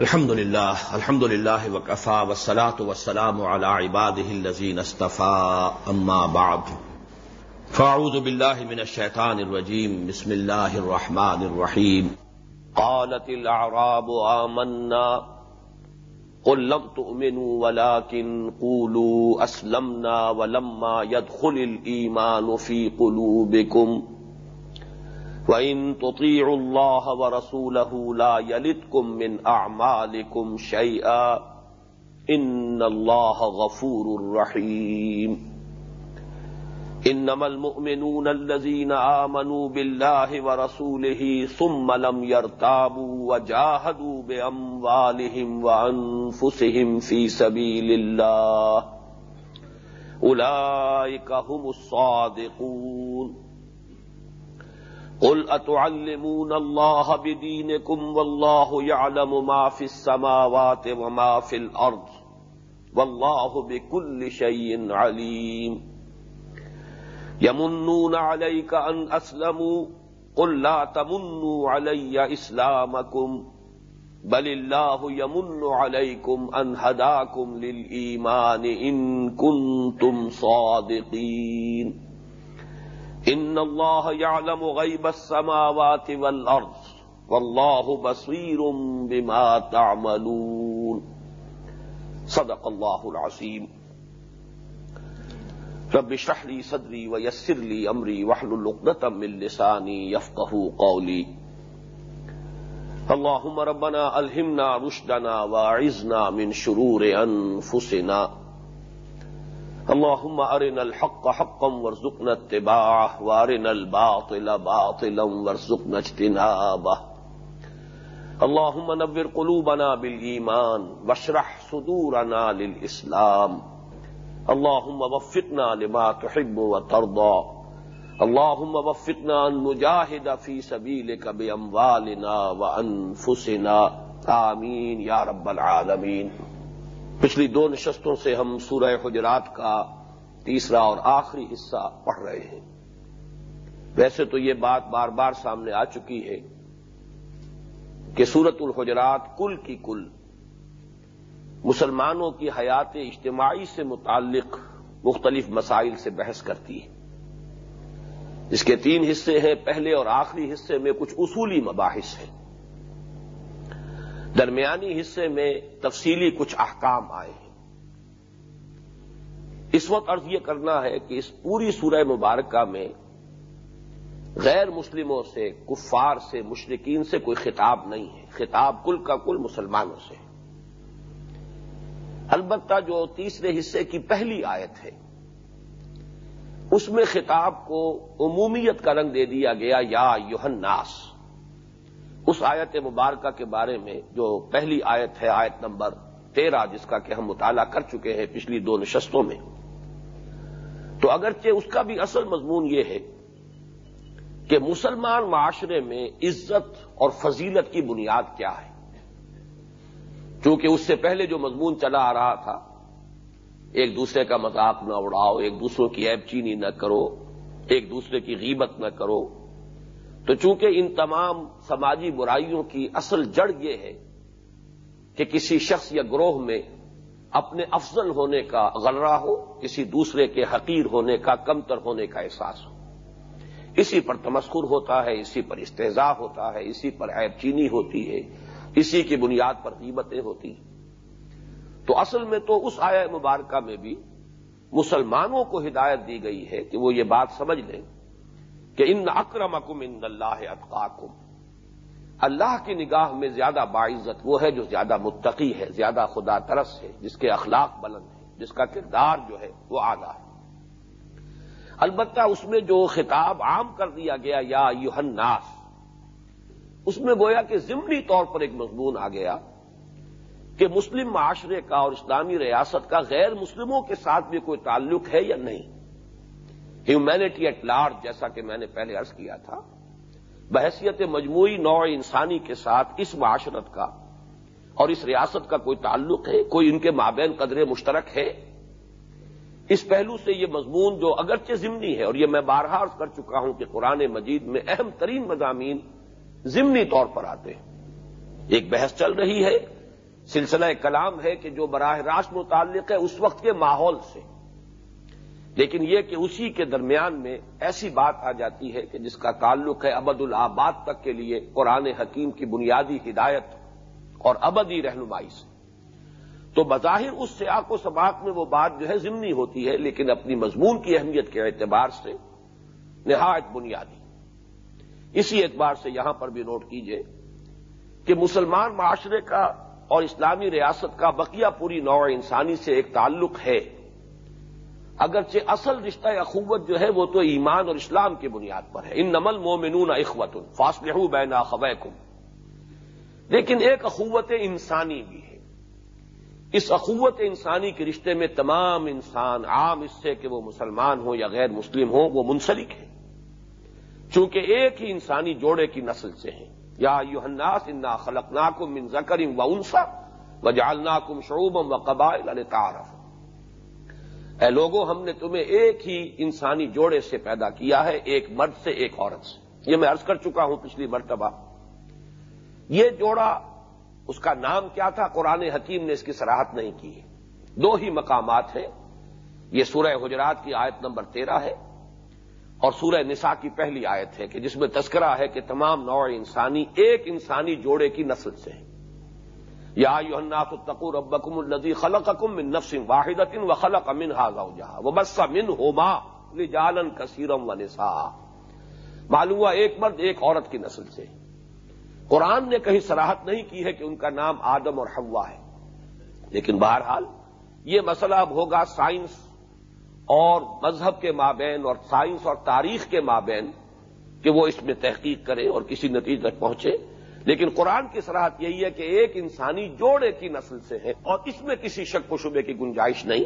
الحمد لله الحمد لله وكفى والصلاة والسلام على عباده الذين اصطفى أما بعد۔ فأعوذ بالله من الشيطان الرجيم بسم الله الرحمن الرحيم قالت الأعراب آمنا، قل لم تؤمنوا ولكن قولوا أسلمنا ولما يدخل الإيمان في قلوبكم وَإِن تُطِيعُوا اللَّهَ وَرَسُولَهُ لَا يَلِدْكُم مِّنْ أَعْمَالِكُمْ شَيْئًا إِنَّ اللَّهَ غَفُورٌ رَّحِيمٌ. إِنَّمَا الْمُؤْمِنُونَ الَّذِينَ آمَنُوا بِاللَّهِ وَرَسُولِهِ ثُمَّ لَمْ يَرْتَابُوا وَجَاهَدُوا بِأَمْوَالِهِمْ وَأَنفُسِهِمْ فِي سَبِيلِ اللَّهِ. أُولَٰئِكَ هُمُ الصَّادِقُونَ. قل اتعلمون الله بدينكم والله يعلم ما في السماوات وما في الارض والله بكل شيء عليم يمنون عليك ان اسلموا قل لا تمنوا علي اسلامكم بل الله يمن عليكم ان هداكم للايمان ان كنتم صادقين ان اللہ یعلم غیب السماوات والارض واللہ بصیر بما تعملون. صدق اللہ العظیم رب اشرح لي صدری ويسر لي امری واحلل عقدة من لسانی يفقهوا قولی اللهم ربنا الهمنا رشدنا واعذنا من شرور انفسنا اللهم ارنا الحق حقا وارزقنا اتباعه وارنا الباطل باطلا وارزقنا اجتنابه. اللهم نور قلوبنا بالايمان واشرح صدورنا للاسلام. اللهم وفقنا لما تحب وترضى. اللهم وفقنا ان نجاهد في سبيلك باموالنا وانفسنا. آمين يا رب العالمين پچھلی دو نشستوں سے ہم سورہ حجرات کا تیسرا اور آخری حصہ پڑھ رہے ہیں۔ ویسے تو یہ بات بار بار سامنے آ چکی ہے کہ سورت الحجرات کل کی کل مسلمانوں کی حیات اجتماعی سے متعلق مختلف مسائل سے بحث کرتی ہے۔ اس کے تین حصے ہیں، پہلے اور آخری حصے میں کچھ اصولی مباحث ہیں۔ درمیانی حصے میں تفصیلی کچھ احکام آئے ہیں۔ اس وقت عرض یہ کرنا ہے کہ اس پوری سورہ مبارکہ میں غیر مسلموں سے، کفار سے مشرقین سے کوئی خطاب نہیں ہے۔ خطاب کل کا کل، مسلمانوں سے۔ البتہ جو تیسرے حصے کی پہلی آیت ہے، اس میں خطاب کو عمومیت کا رنگ دے دیا گیا، یا یوہن ناس اس آیت مبارکہ کے بارے میں جو پہلی آیت ہے، آیت نمبر تیرہ، جس کا کہ ہم مطالعہ کر چکے ہیں پچھلی دو نشستوں میں۔ تو اگرچہ اس کا بھی اصل مضمون یہ ہے کہ مسلمان معاشرے میں عزت اور فضیلت کی بنیاد کیا ہے۔ چونکہ اس سے پہلے جو مضمون چلا آ رہا تھا، ایک دوسرے کا مذاق نہ اڑاؤ، ایک دوسروں کی ایب چینی نہ کرو، ایک دوسرے کی غیبت نہ کرو تو چونکہ ان تمام سماجی برائیوں کی اصل جڑ یہ ہے کہ کسی شخص یا گروہ میں اپنے افضل ہونے کا غلرہ ہو، کسی دوسرے کے حقیر ہونے کا، کمتر ہونے کا احساس ہو۔ اسی پر تمسکر ہوتا ہے، اسی پر استحضاء ہوتا ہے، اسی پر عیب چینی ہوتی ہے، اسی کی بنیاد پر قیمتیں ہوتی۔ ہیں تو اصل میں تو اس آیا مبارکہ میں بھی مسلمانوں کو ہدایت دی گئی ہے کہ وہ یہ بات سمجھ لیں۔ کہ ان اکرمکم ان اللہ اتقاکم۔ اللہ کی نگاہ میں زیادہ باعزت وہ ہے جو زیادہ متقی ہے، زیادہ خدا ترس ہے، جس کے اخلاق بلند ہے جس کا کردار جو ہے وہ آگاہ ہے۔ البتہ اس میں جو خطاب عام کر دیا گیا، یا یوہن ناس اس میں گویا کہ ضمنی طور پر ایک مضمون آ گیا کہ مسلم معاشرے کا اور اسلامی ریاست کا غیر مسلموں کے ساتھ بھی کوئی تعلق ہے یا نہیں۔ ہیومینٹی ایٹ لارج جیسا کہ میں نے پہلے عرض کیا تھا بحثیت مجموعی نوع انسانی کے ساتھ اس معاشرت کا اور اس ریاست کا کوئی تعلق ہے، کوئی ان کے مابین قدر مشترک ہے؟ اس پہلو سے یہ مضمون جو اگرچہ ضمنی ہے، اور یہ میں بارہا کر چکا ہوں کہ قرآن مجید میں اہم ترین مضامین ضمنی طور پر آتے ہیں۔ ایک بحث چل رہی ہے، سلسلہ کلام ہے کہ جو براہ راست متعلق ہے، اس وقت کے ماحول سے۔ لیکن یہ کہ اسی کے درمیان میں ایسی بات آ جاتی ہے کہ جس کا تعلق ہے ابد الآباد تک کے لیے قرآن حکیم کی بنیادی ہدایت اور ابدی رہنمائی سے۔ تو بظاہر اس سیاق و سباق میں وہ بات جو ہے ضمنی ہوتی ہے، لیکن اپنی مضمون کی اہمیت کے اعتبار سے نہایت بنیادی۔ اسی اعتبار سے یہاں پر بھی نوٹ کیجیے کہ مسلمان معاشرے کا اور اسلامی ریاست کا بقیہ پوری نوع انسانی سے ایک تعلق ہے۔ اگرچہ اصل رشتہ اخوت جو ہے وہ تو ایمان اور اسلام کی بنیاد پر ہے۔ ان نمل مومنون اخوت فاصلہ بینا خویکم لیکن ایک اخوت انسانی بھی ہے۔ اس اخوت انسانی کے رشتے میں تمام انسان عام اس سے کہ وہ مسلمان ہوں یا غیر مسلم ہوں، وہ منسلک ہیں۔ چونکہ ایک ہی انسانی جوڑے کی نسل سے ہیں۔ یا یوحناس انا خلق ناکم من زکرم و انسا و جالناکم شعوبم و قبائل تعارف اے لوگوں ہم نے تمہیں ایک ہی انسانی جوڑے سے پیدا کیا ہے، ایک مرد سے ایک عورت سے۔ یہ میں عرض کر چکا ہوں پچھلی مرتبہ۔ یہ جوڑا، اس کا نام کیا تھا؟ قرآن حکیم نے اس کی سراہت نہیں کی دو ہی مقامات ہیں۔ یہ سورہ حجرات کی آیت نمبر تیرہ ہے اور سورہ نساء کی پہلی آیت ہے کہ جس میں تذکرہ ہے کہ تمام نوع انسانی، ایک انسانی جوڑے کی نسل سے ہیں۔ یا الناس اتقوا ربکم الذی خلقکم من نفس واحدۃ وخلق منها زوجها وبث منهما رجالا كثيرا ونساء۔ معلوم ہوا ایک مرد ایک عورت کی نسل سے۔ قرآن نے کہیں سراہت نہیں کی ہے کہ ان کا نام آدم اور حوا ہے۔ لیکن بہرحال یہ مسئلہ اب ہوگا سائنس اور مذہب کے مابین اور سائنس اور تاریخ کے مابین کہ وہ اس میں تحقیق کرے اور کسی نتیجے تک پہنچے۔ لیکن قرآن کی سراہت یہی ہے کہ ایک انسانی جوڑے کی نسل سے ہے اور اس میں کسی شک و شبے کی گنجائش نہیں۔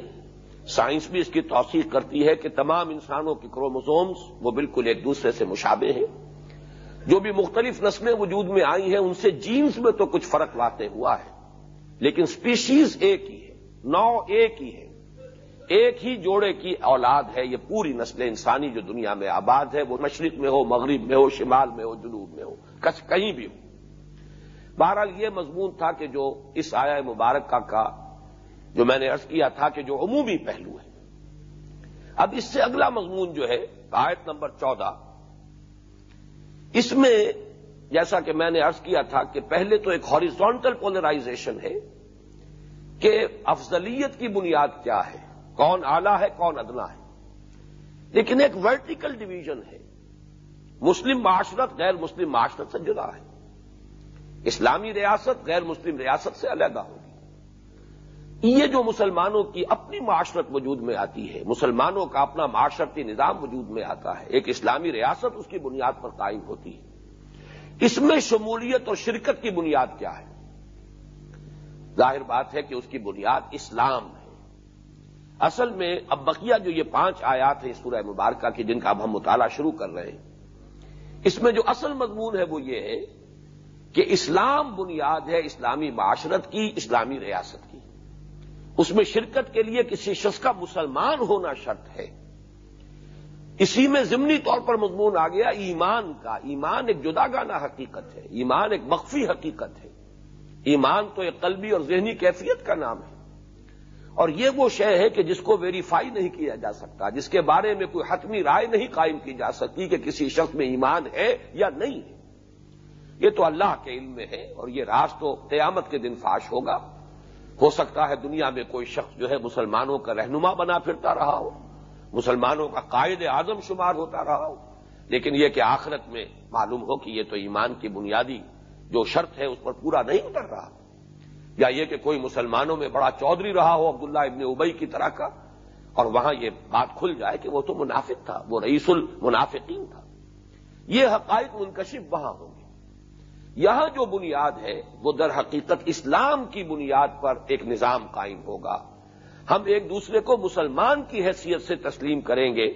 سائنس بھی اس کی توثیق کرتی ہے کہ تمام انسانوں کی کروموزومز وہ بالکل ایک دوسرے سے مشابے ہیں۔ جو بھی مختلف نسلیں وجود میں آئی ہیں، ان سے جینس میں تو کچھ فرق واقع ہوا ہے۔ لیکن اسپیشیز ایک ہی ہے، نو ایک ہی ہے۔ ایک ہی جوڑے کی اولاد ہے، یہ پوری نسل انسانی جو دنیا میں آباد ہے، وہ مشرق میں ہو، مغرب میں ہو، شمال میں ہو، جنوب میں ہو کہیں بھی ہو۔ بہرحال یہ مضمون تھا کہ جو اس آیا مبارکہ کا جو میں نے ارض کیا تھا کہ جو عمومی پہلو ہے۔ اب اس سے اگلا مضمون جو ہے، آیت نمبر چودہ۔ اس میں جیسا کہ میں نے ارض کیا تھا کہ پہلے تو ایک ہاریزونٹل پولرائزیشن ہے کہ افضلیت کی بنیاد کیا ہے۔ کون آلہ ہے، کون ادنا ہے۔ لیکن ایک ورٹیکل ڈویژن ہے۔ مسلم معاشرت غیر مسلم معاشرت سے جدا ہے۔ اسلامی ریاست غیر مسلم ریاست سے علیحدہ ہوگی۔ یہ جو مسلمانوں کی اپنی معاشرت وجود میں آتی ہے، مسلمانوں کا اپنا معاشرتی نظام وجود میں آتا ہے، ایک اسلامی ریاست اس کی بنیاد پر قائم ہوتی ہے۔ اس میں شمولیت اور شرکت کی بنیاد کیا ہے؟ ظاہر بات ہے کہ اس کی بنیاد اسلام ہے۔ اصل میں اب بقیہ جو یہ پانچ آیات ہیں سورہ مبارکہ کی، جن کا اب ہم مطالعہ شروع کر رہے ہیں، اس میں جو اصل مضمون ہے وہ یہ ہے کہ اسلام بنیاد ہے اسلامی معاشرت کی، اسلامی ریاست کی۔ اس میں شرکت کے لیے کسی شخص کا مسلمان ہونا شرط ہے۔ اسی میں ضمنی طور پر مضمون آ گیا، ایمان کا۔ ایمان ایک جدا گانا حقیقت ہے۔ ایمان ایک مخفی حقیقت ہے۔ ایمان تو ایک قلبی اور ذہنی کیفیت کا نام ہے۔ اور یہ وہ شے ہے کہ جس کو ویریفائی نہیں کیا جا سکتا، جس کے بارے میں کوئی حتمی رائے نہیں قائم کی جا سکتی کہ کسی شخص میں ایمان ہے یا نہیں ہے۔ یہ تو اللہ کے علم میں ہے اور یہ راز تو قیامت کے دن فاش ہوگا۔ ہو سکتا ہے دنیا میں کوئی شخص جو ہے مسلمانوں کا رہنما بنا پھرتا رہا ہو، مسلمانوں کا قائد اعظم شمار ہوتا رہا ہو۔ لیکن یہ کہ آخرت میں معلوم ہو کہ یہ تو ایمان کی بنیادی جو شرط ہے اس پر پورا نہیں اتر رہا۔ یا یہ کہ کوئی مسلمانوں میں بڑا چودھری رہا ہو عبداللہ ابن ابئی کی طرح کا اور وہاں یہ بات کھل جائے کہ وہ تو منافق تھا، وہ رئیس المنافقین تھا۔ یہ حقائق منکشف وہاں ہوں گے۔ یہاں جو بنیاد ہے، وہ در حقیقت اسلام کی بنیاد پر ایک نظام قائم ہوگا۔ ہم ایک دوسرے کو مسلمان کی حیثیت سے تسلیم کریں گے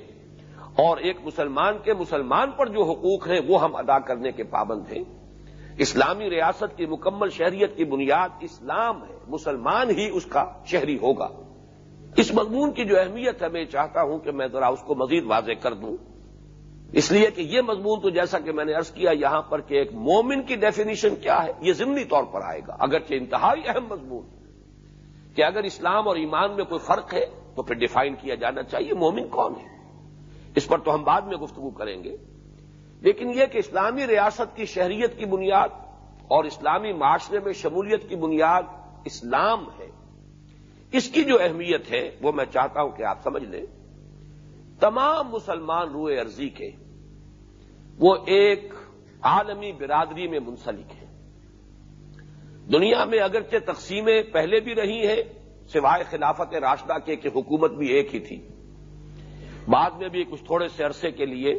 اور ایک مسلمان کے مسلمان پر جو حقوق ہیں، وہ ہم ادا کرنے کے پابند ہیں۔ اسلامی ریاست کی مکمل شہریت کی بنیاد اسلام ہے، مسلمان ہی اس کا شہری ہوگا۔ اس مضمون کی جو اہمیت ہے، میں چاہتا ہوں کہ میں ذرا اس کو مزید واضح کر دوں۔ اس لیے کہ یہ مضمون تو جیسا کہ میں نے ارض کیا، یہاں پر کہ ایک مومن کی ڈیفینیشن کیا ہے، یہ ضمنی طور پر آئے گا۔ اگرچہ انتہائی اہم مضمون کہ اگر اسلام اور ایمان میں کوئی فرق ہے، تو پھر ڈیفائن کیا جانا چاہیے، مومن کون ہے؟ اس پر تو ہم بعد میں گفتگو کریں گے۔ لیکن یہ کہ اسلامی ریاست کی شہریت کی بنیاد اور اسلامی معاشرے میں شمولیت کی بنیاد اسلام ہے، اس کی جو اہمیت ہے، وہ میں چاہتا ہوں کہ آپ سمجھ لیں۔ تمام مسلمان روئے ارضی کے، وہ ایک عالمی برادری میں منسلک ہیں۔ دنیا میں اگرچہ تقسیمیں پہلے بھی رہی ہیں، سوائے خلافت راشدہ کے کہ حکومت بھی ایک ہی تھی۔ بعد میں بھی کچھ تھوڑے سے عرصے کے لیے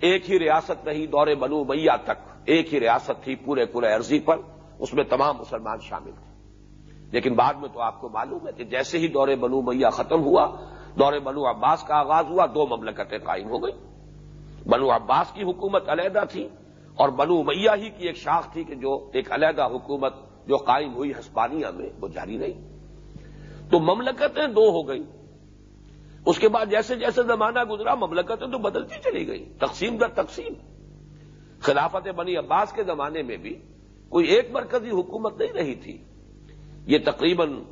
ایک ہی ریاست رہی، دور بنو میاں تک ایک ہی ریاست تھی پورے پورے عرضی پر، اس میں تمام مسلمان شامل تھے۔ لیکن بعد میں تو آپ کو معلوم ہے کہ جیسے ہی دور بنو میاں ختم ہوا دور بنو عباس کا آغاز ہوا، دو مملکتیں قائم ہو گئی بنو عباس کی حکومت علیحدہ تھی اور بنو میاں ہی کی ایک شاخ تھی کہ جو ایک علیحدہ حکومت جو قائم ہوئی ہسپانیہ میں، وہ جاری رہی۔ تو مملکتیں دو ہو گئی اس کے بعد جیسے جیسے زمانہ گزرا، مملکتیں تو بدلتی چلی گئی تقسیم در تقسیم۔ خلافت بنی عباس کے زمانے میں بھی کوئی ایک مرکزی حکومت نہیں رہی تھی۔ یہ تقریباً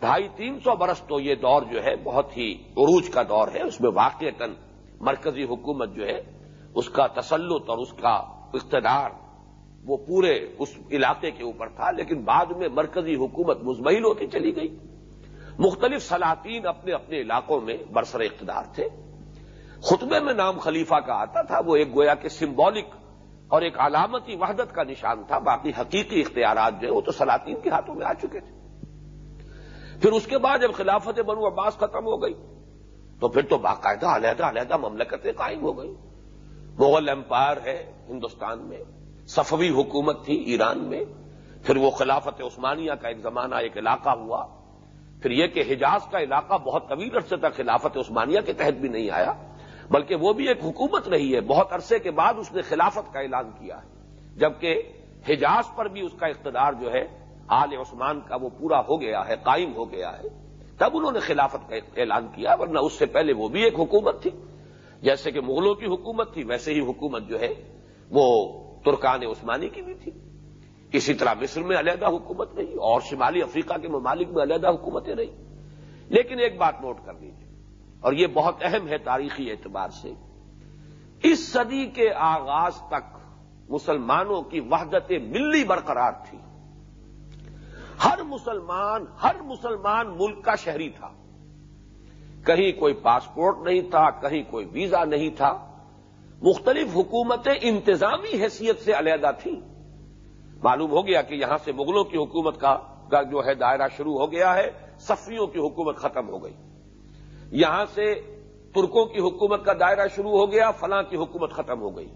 ڈھائی تین سو برس تو یہ دور جو ہے بہت ہی عروج کا دور ہے، اس میں واقع مرکزی حکومت جو ہے، اس کا تسلط اور اس کا اقتدار وہ پورے اس علاقے کے اوپر تھا، لیکن بعد میں مرکزی حکومت مزمحل ہوتی چلی گئی۔ مختلف سلاطین اپنے اپنے علاقوں میں برسر اقتدار تھے۔ خطبے میں نام خلیفہ کا آتا تھا، وہ ایک گویا کے سمبولک اور ایک علامتی وحدت کا نشان تھا، باقی حقیقی اختیارات جو ہے وہ تو سلاطین کے ہاتھوں میں آ چکے تھے۔ پھر اس کے بعد جب خلافت بنو عباس ختم ہو گئی، تو پھر تو باقاعدہ علیحدہ علیحدہ مملکتیں قائم ہو گئی مغل امپائر ہے ہندوستان میں، صفوی حکومت تھی ایران میں، پھر وہ خلافت عثمانیہ کا ایک زمانہ، ایک علاقہ ہوا۔ پھر یہ کہ حجاز کا علاقہ بہت طویل عرصے تک خلافت عثمانیہ کے تحت بھی نہیں آیا، بلکہ وہ بھی ایک حکومت رہی ہے۔ بہت عرصے کے بعد اس نے خلافت کا اعلان کیا ہے، جبکہ حجاز پر بھی اس کا اقتدار جو ہے آل عثمان کا وہ پورا ہو گیا ہے، قائم ہو گیا ہے۔ تب انہوں نے خلافت کا اعلان کیا، ورنہ اس سے پہلے وہ بھی ایک حکومت تھی۔ جیسے کہ مغلوں کی حکومت تھی، ویسے ہی حکومت جو ہے، وہ ترکان عثمانی کی بھی تھی۔ اسی طرح مصر میں علیحدہ حکومت رہی، اور شمالی افریقہ کے ممالک میں علیحدہ حکومتیں رہی۔ لیکن ایک بات نوٹ کر لیجیے اور یہ بہت اہم ہے تاریخی اعتبار سے، اس صدی کے آغاز تک مسلمانوں کی وحدت ملی برقرار تھی۔ ہر مسلمان ہر مسلمان ملک کا شہری تھا۔ کہیں کوئی پاسپورٹ نہیں تھا، کہیں کوئی ویزا نہیں تھا۔ مختلف حکومتیں انتظامی حیثیت سے علیحدہ تھیں۔ معلوم ہو گیا کہ یہاں سے مغلوں کی حکومت کا جو ہے دائرہ شروع ہو گیا ہے صفیوں کی حکومت ختم ہو گئی۔ یہاں سے ترکوں کی حکومت کا دائرہ شروع ہو گیا، فلاں کی حکومت ختم ہو گئی۔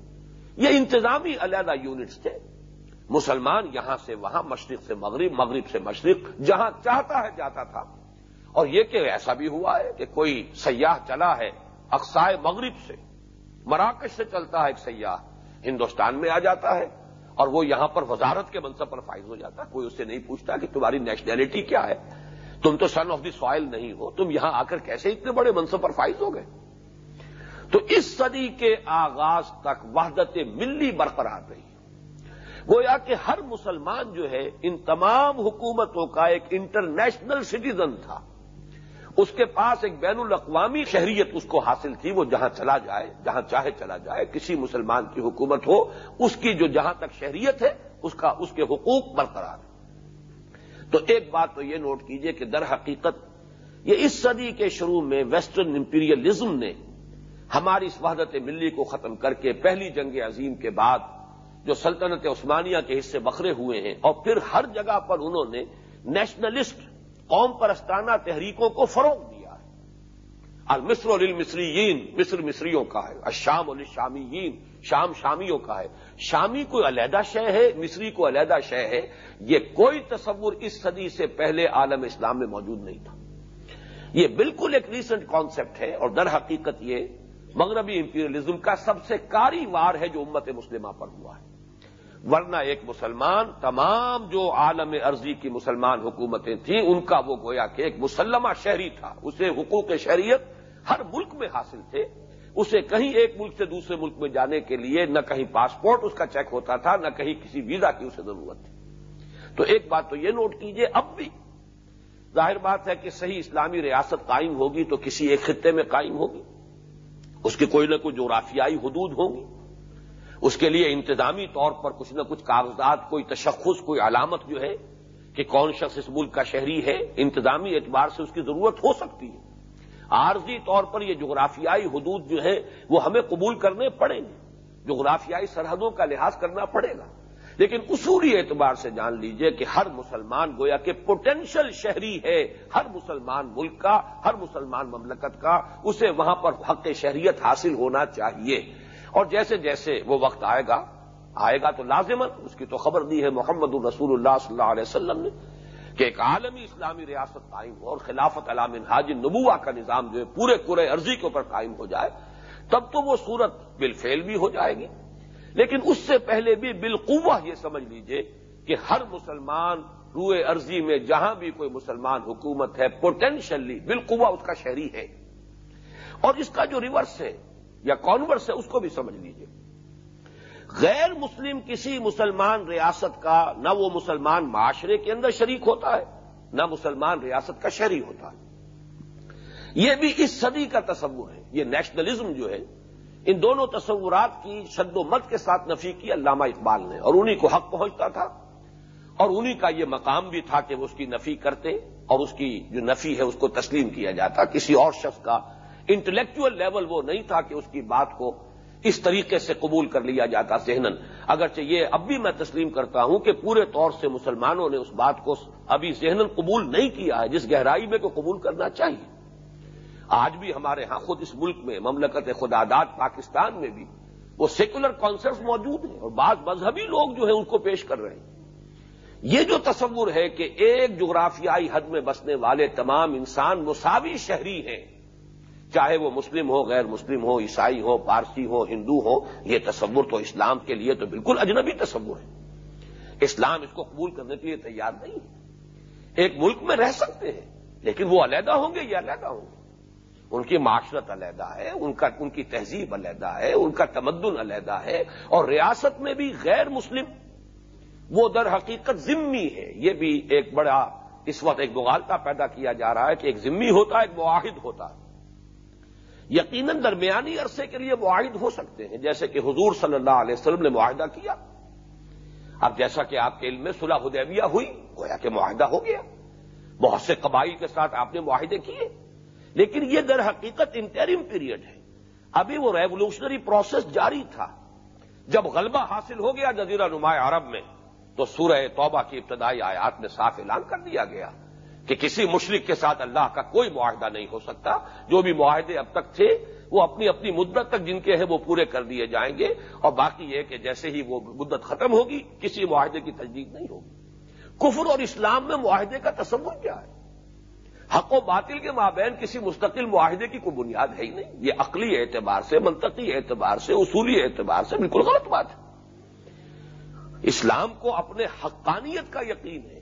یہ انتظامی علیحدہ یونٹس تھے۔ مسلمان یہاں سے وہاں، مشرق سے مغرب مغرب سے مشرق، جہاں چاہتا ہے جاتا تھا۔ اور یہ کہ ایسا بھی ہوا ہے کہ کوئی سیاح چلا ہے اقسائے مغرب سے، مراکش سے چلتا ہے ایک سیاح، ہندوستان میں آ جاتا ہے اور وہ یہاں پر وزارت کے منصب پر فائز ہو جاتا ہے کوئی اس سے نہیں پوچھتا کہ تمہاری نیشنلٹی کیا ہے۔ تم تو سن آف دی سوائل نہیں ہو، تم یہاں آ کر کیسے اتنے بڑے منصب پر فائز ہو گئے؟ تو اس صدی کے آغاز تک وحدت ملی برقرار رہی۔ گویا کہ ہر مسلمان جو ہے، ان تمام حکومتوں کا ایک انٹرنیشنل سٹیزن تھا۔ اس کے پاس ایک بین الاقوامی شہریت اس کو حاصل تھی، وہ جہاں چلا جائے، جہاں چاہے چلا جائے، کسی مسلمان کی حکومت ہو، اس کی جو جہاں تک شہریت ہے، اس کا، اس کے حقوق برقرار ہے تو ایک بات تو یہ نوٹ کیجیے کہ در حقیقت یہ اس صدی کے شروع میں ویسٹرن امپیریلزم نے ہماری اس وحدت ملی کو ختم کر کے پہلی جنگ عظیم کے بعد جو سلطنت عثمانیہ کے حصے بکھرے ہوئے ہیں اور پھر ہر جگہ پر انہوں نے نیشنلسٹ قوم پرستانہ تحریکوں کو فروغ دیا ہے۔ المصر المصریین مصر مصریوں کا ہے، الشام الشامیین شام شامیوں کا ہے۔ شامی کوئی علیحدہ شے ہے، مصری کو علیحدہ شے ہے۔ یہ کوئی تصور اس صدی سے پہلے عالم اسلام میں موجود نہیں تھا۔ یہ بالکل ایک ریسنٹ کانسیپٹ ہے اور در حقیقت یہ مغربی امپیریلزم کا سب سے کاری وار ہے جو امت مسلمہ پر ہوا ہے۔ ورنہ ایک مسلمان، تمام جو عالم عرضی کی مسلمان حکومتیں تھیں، ان کا وہ گویا کہ ایک مسلمہ شہری تھا۔ اسے حقوق شہریت ہر ملک میں حاصل تھے۔ اسے کہیں ایک ملک سے دوسرے ملک میں جانے کے لیے نہ کہیں پاسپورٹ اس کا چیک ہوتا تھا، نہ کہیں کسی ویزا کی اسے ضرورت تھی۔ تو ایک بات تو یہ نوٹ کیجیے، اب بھی ظاہر بات ہے کہ صحیح اسلامی ریاست قائم ہوگی تو کسی ایک خطے میں قائم ہوگی۔ اس کی کوئی نہ کوئی جغرافیائی حدود ہوں گی۔ اس کے لیے انتظامی طور پر کچھ نہ کچھ کاغذات، کوئی تشخص، کوئی علامت جو ہے کہ کون شخص اس ملک کا شہری ہے، انتظامی اعتبار سے اس کی ضرورت ہو سکتی ہے۔ عارضی طور پر یہ جغرافیائی حدود جو ہے وہ ہمیں قبول کرنے پڑیں گے۔ جغرافیائی سرحدوں کا لحاظ کرنا پڑے گا۔ لیکن اصولی اعتبار سے جان لیجیے کہ ہر مسلمان گویا کہ پوٹینشل شہری ہے۔ ہر مسلمان ملک کا، ہر مسلمان مملکت کا، اسے وہاں پر حق شہریت حاصل ہونا چاہیے۔ اور جیسے جیسے وہ وقت آئے گا آئے گا تو لازمن اس کی تو خبر دی ہے محمد الرسول اللہ صلی اللہ علیہ وسلم نے کہ ایک عالمی اسلامی ریاست قائم ہو اور خلافت علام حاج نبوا کا نظام جو ہے پورے پورے عرضی کے اوپر قائم ہو جائے، تب تو وہ صورت بالفعل بھی ہو جائے گی۔ لیکن اس سے پہلے بھی بالقوہ یہ سمجھ لیجیے کہ ہر مسلمان روئے عرضی میں جہاں بھی کوئی مسلمان حکومت ہے پوٹینشلی بالقوہ اس کا شہری ہے۔ اور اس کا جو ریورس ہے یا کانورس ہے، اس کو بھی سمجھ لیجیے۔ غیر مسلم کسی مسلمان ریاست کا، نہ وہ مسلمان معاشرے کے اندر شریک ہوتا ہے، نہ مسلمان ریاست کا شہری ہوتا ہے۔ یہ بھی اس صدی کا تصور ہے۔ یہ نیشنلزم جو ہے، ان دونوں تصورات کی شد و مت کے ساتھ نفی کی علامہ اقبال نے، اور انہی کو حق پہنچتا تھا۔ اور انہی کا یہ مقام بھی تھا کہ وہ اس کی نفی کرتے، اور اس کی جو نفی ہے، اس کو تسلیم کیا جاتا، کسی اور شخص کا انٹلیکچل لیول وہ نہیں تھا کہ اس کی بات کو اس طریقے سے قبول کر لیا جاتا ذہنن اگرچہ یہ اب بھی میں تسلیم کرتا ہوں کہ پورے طور سے مسلمانوں نے اس بات کو ابھی ذہنن قبول نہیں کیا ہے، جس گہرائی میں کو قبول کرنا چاہیے۔ آج بھی ہمارے ہاں خود اس ملک میں، مملکت خداداد پاکستان میں بھی وہ سیکولر کانسپٹ موجود ہیں اور بعض مذہبی لوگ جو ہیں ان کو پیش کر رہے ہیں۔ یہ جو تصور ہے کہ ایک جغرافیائی حد میں بسنے والے تمام انسان مساوی شہری ہیں چاہے وہ مسلم ہو، غیر مسلم ہو، عیسائی ہو، پارسی ہو، ہندو ہو، یہ تصور تو اسلام کے لیے تو بالکل اجنبی تصور ہے۔ اسلام اس کو قبول کرنے کے لیے تیار نہیں ہے۔ ایک ملک میں رہ سکتے ہیں، لیکن وہ علیحدہ ہوں گے یا علیحدہ ہوں گے؟ ان کی معاشرت علیحدہ ہے، ان کا، ان کی تہذیب علیحدہ ہے، ان کا تمدن علیحدہ ہے، اور ریاست میں بھی غیر مسلم، وہ در حقیقت ذمی ہے۔ یہ بھی ایک بڑا، اس وقت ایک مغالطہ پیدا کیا جا رہا ہے کہ ایک ذمی ہوتا ہے، ایک معاہد ہوتا ہے۔ یقیناً درمیانی عرصے کے لیے معاہد ہو سکتے ہیں، جیسے کہ حضور صلی اللہ علیہ وسلم نے معاہدہ کیا۔ اب جیسا کہ آپ کے علم میں صلح حدیبیہ ہوئی، گویا کہ معاہدہ ہو گیا۔ بہت سے قبائل کے ساتھ آپ نے معاہدے کیے۔ لیکن یہ در حقیقت انٹرم پیریڈ ہے۔ ابھی وہ ریولوشنری پروسیس جاری تھا۔ جب غلبہ حاصل ہو گیا جزیرہ نمایاں عرب میں، تو سورہ توبہ کی ابتدائی آیات میں صاف اعلان کر دیا گیا۔ کہ کسی مشرق کے ساتھ اللہ کا کوئی معاہدہ نہیں ہو سکتا۔ جو بھی معاہدے اب تک تھے، وہ اپنی اپنی مدت تک جن کے ہیں، وہ پورے کر دیے جائیں گے۔ اور باقی یہ کہ جیسے ہی وہ مدت ختم ہوگی، کسی معاہدے کی تجدید نہیں ہوگی۔ کفر اور اسلام میں معاہدے کا تصور کیا ہے؟ حق و باطل کے مابین کسی مستقل معاہدے کی کوئی بنیاد ہے ہی نہیں۔ یہ عقلی اعتبار سے، منطقی اعتبار سے، اصولی اعتبار سے بالکل غلط بات ہے۔ اسلام کو اپنے حقانیت کا یقین ہے۔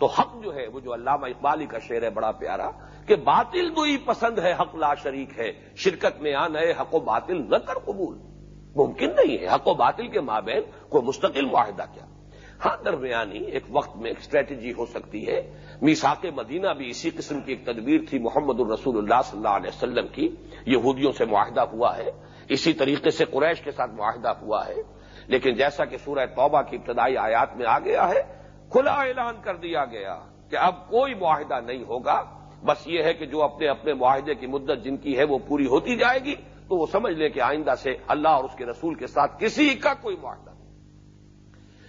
تو حق جو ہے وہ جو علامہ اقبالی کا شعر ہے بڑا پیارا کہ باطل دو ہی پسند ہے، حق لا شریک ہے۔ شرکت میں آ نئے حق و باطل نہ کر قبول۔ ممکن نہیں ہے۔ حق و باطل کے مابین کوئی مستقل معاہدہ کیا۔ ہاں درمیانی ایک وقت میں ایک اسٹریٹجی ہو سکتی ہے۔ میساک مدینہ بھی اسی قسم کی ایک تدبیر تھی محمد الرسول اللہ صلی اللہ علیہ وسلم کی۔ یہودیوں سے معاہدہ ہوا ہے۔ اسی طریقے سے قریش کے ساتھ معاہدہ ہوا ہے۔ لیکن جیسا کہ سورہ توبہ کی ابتدائی آیات میں آ گیا ہے کھلا اعلان کر دیا گیا کہ اب کوئی معاہدہ نہیں ہوگا۔ بس یہ ہے کہ جو اپنے اپنے معاہدے کی مدت جن کی ہے وہ پوری ہوتی جائے گی، تو وہ سمجھ لیں کہ آئندہ سے اللہ اور اس کے رسول کے ساتھ کسی کا کوئی معاہدہ نہیں۔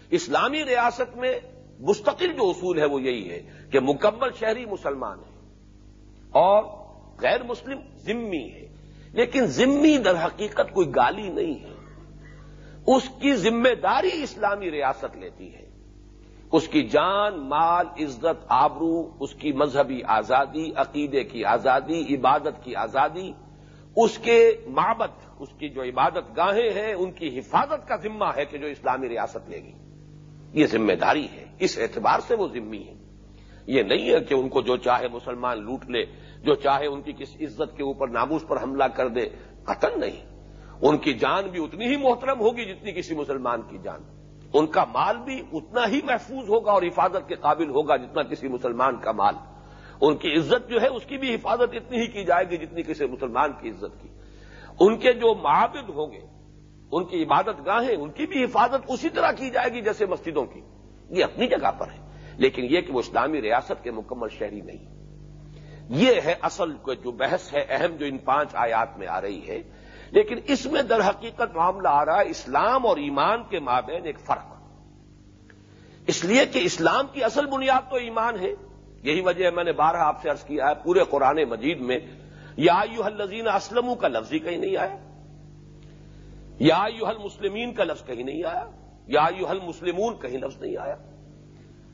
اسلامی ریاست میں مستقل جو اصول ہے وہ یہی ہے کہ مکمل شہری مسلمان ہے اور غیر مسلم ذمی ہے لیکن ذمی در حقیقت کوئی گالی نہیں ہے۔ اس کی ذمہ داری اسلامی ریاست لیتی ہے۔ اس کی جان، مال، عزت، آبرو، اس کی مذہبی آزادی، عقیدے کی آزادی، عبادت کی آزادی، اس کے معبت اس کی جو عبادت گاہیں ہیں، ان کی حفاظت کا ذمہ ہے کہ جو اسلامی ریاست لے گی۔ یہ ذمہ داری ہے۔ اس اعتبار سے وہ ذمہ ہے۔ یہ نہیں ہے کہ ان کو جو چاہے مسلمان لوٹ لے، جو چاہے ان کی کس عزت کے اوپر ناموس پر حملہ کر دے قتل نہیں۔ ان کی جان بھی اتنی ہی محترم ہوگی جتنی کسی مسلمان کی جان۔ ان کا مال بھی اتنا ہی محفوظ ہوگا اور حفاظت کے قابل ہوگا جتنا کسی مسلمان کا مال۔ ان کی عزت جو ہے اس کی بھی حفاظت اتنی ہی کی جائے گی جتنی کسی مسلمان کی عزت کی۔ ان کے جو معابد ہوں گے، ان کی عبادت گاہیں، ان کی بھی حفاظت اسی طرح کی جائے گی جیسے مسجدوں کی۔ یہ اپنی جگہ پر ہے، لیکن یہ کہ وہ اسلامی ریاست کے مکمل شہری نہیں۔ یہ ہے اصل جو بحث ہے، اہم جو ان پانچ آیات میں آ رہی ہے۔ لیکن اس میں در حقیقت معاملہ آ رہا ہے، اسلام اور ایمان کے مابین ایک فرق۔ اس لیے کہ اسلام کی اصل بنیاد تو ایمان ہے۔ یہی وجہ میں نے بارہ آپ سے عرض کیا ہے، پورے قرآن مجید میں، یا یو الزین اسلم کا لفظ ہی کہیں نہیں آیا۔ یا یو مسلمین کا لفظ کہیں نہیں آیا۔ یا یو مسلمون کہیں لفظ نہیں آیا۔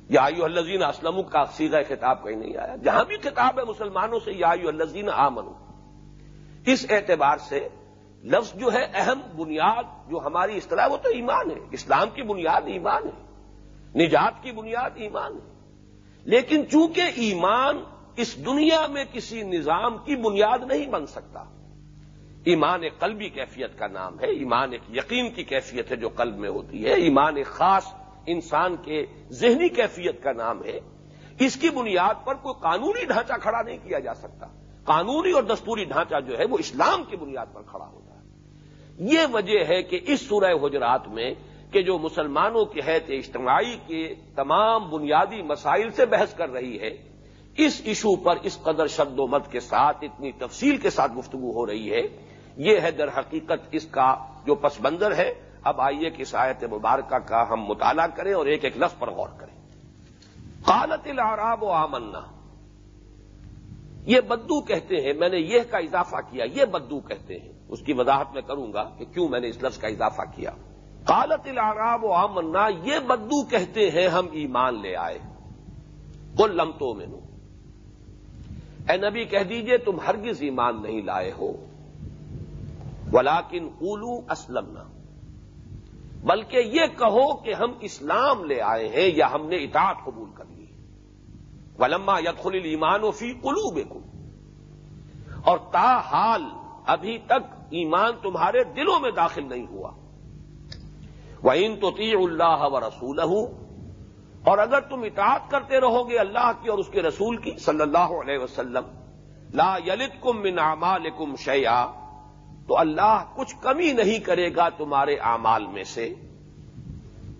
یا یو الزین اسلم کا سیدھا خطاب کہیں نہیں آیا۔ جہاں بھی خطاب ہے مسلمانوں سے، یا یو الزین آ اس اعتبار سے لفظ جو ہے اہم بنیاد جو ہماری اصطلاح، وہ تو ایمان ہے۔ اسلام کی بنیاد ایمان ہے۔ نجات کی بنیاد ایمان ہے۔ لیکن چونکہ ایمان اس دنیا میں کسی نظام کی بنیاد نہیں بن سکتا، ایمان ایک قلبی کیفیت کا نام ہے، ایمان ایک یقین کی کیفیت ہے جو قلب میں ہوتی ہے، ایمان ایک خاص انسان کے ذہنی کیفیت کا نام ہے۔ اس کی بنیاد پر کوئی قانونی ڈھانچہ کھڑا نہیں کیا جا سکتا۔ قانونی اور دستوری ڈھانچہ جو ہے وہ اسلام کی بنیاد پر کھڑا ہوتا ہے۔ یہ وجہ ہے کہ اس سورہ حجرات میں کہ جو مسلمانوں کی حیث اجتماعی کے تمام بنیادی مسائل سے بحث کر رہی ہے، اس ایشو پر اس قدر شد و مت کے ساتھ، اتنی تفصیل کے ساتھ گفتگو ہو رہی ہے، یہ ہے در حقیقت اس کا جو پس منظر ہے۔ اب آئیے کہ آیت مبارکہ کا ہم مطالعہ کریں اور ایک ایک لفظ پر غور کریں۔ قالت العراب و آمنا۔ یہ بدو کہتے ہیں، میں نے یہ کا اضافہ کیا، یہ بدو کہتے ہیں۔ اس کی وضاحت میں کروں گا کہ کیوں میں نے اس لفظ کا اضافہ کیا۔ قالت العراب و آمنا، یہ بدو کہتے ہیں ہم ایمان لے آئے۔ کل لم تو اے نبی کہہ دیجیے، تم ہرگز ایمان نہیں لائے ہو۔ ولاکن قولو اسلم بلکہ یہ کہو کہ ہم اسلام لے آئے ہیں یا ہم نے اطاعت قبول کر لی۔ ولما یدخل ایمان و فی قلو اور تا حال ابھی تک ایمان تمہارے دلوں میں داخل نہیں ہوا۔ وہ ان تو تی اللہ و رسول اور اگر تم اطاعت کرتے رہو گے اللہ کی اور اس کے رسول کی، صلی اللہ علیہ وسلم، لا یلت کم من اعمالکم شیا تو اللہ کچھ کمی نہیں کرے گا تمہارے اعمال میں سے۔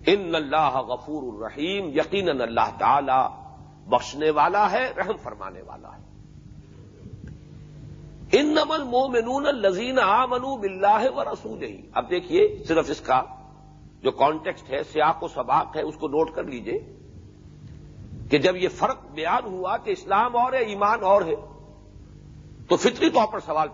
ان اللہ غفور الرحیم یقیناً اللہ تعالی بخشنے والا ہے، رحم فرمانے والا ہے۔ ان نمل مومنون لذین آ منو بلّہ و رسول ہی اب دیکھیے صرف اس کا جو کانٹیکسٹ ہے، سیاق و سباق ہے، اس کو نوٹ کر لیجیے کہ جب یہ فرق بیان ہوا کہ اسلام اور ہے، ایمان اور ہے، تو فطری طور پر سوال پیدا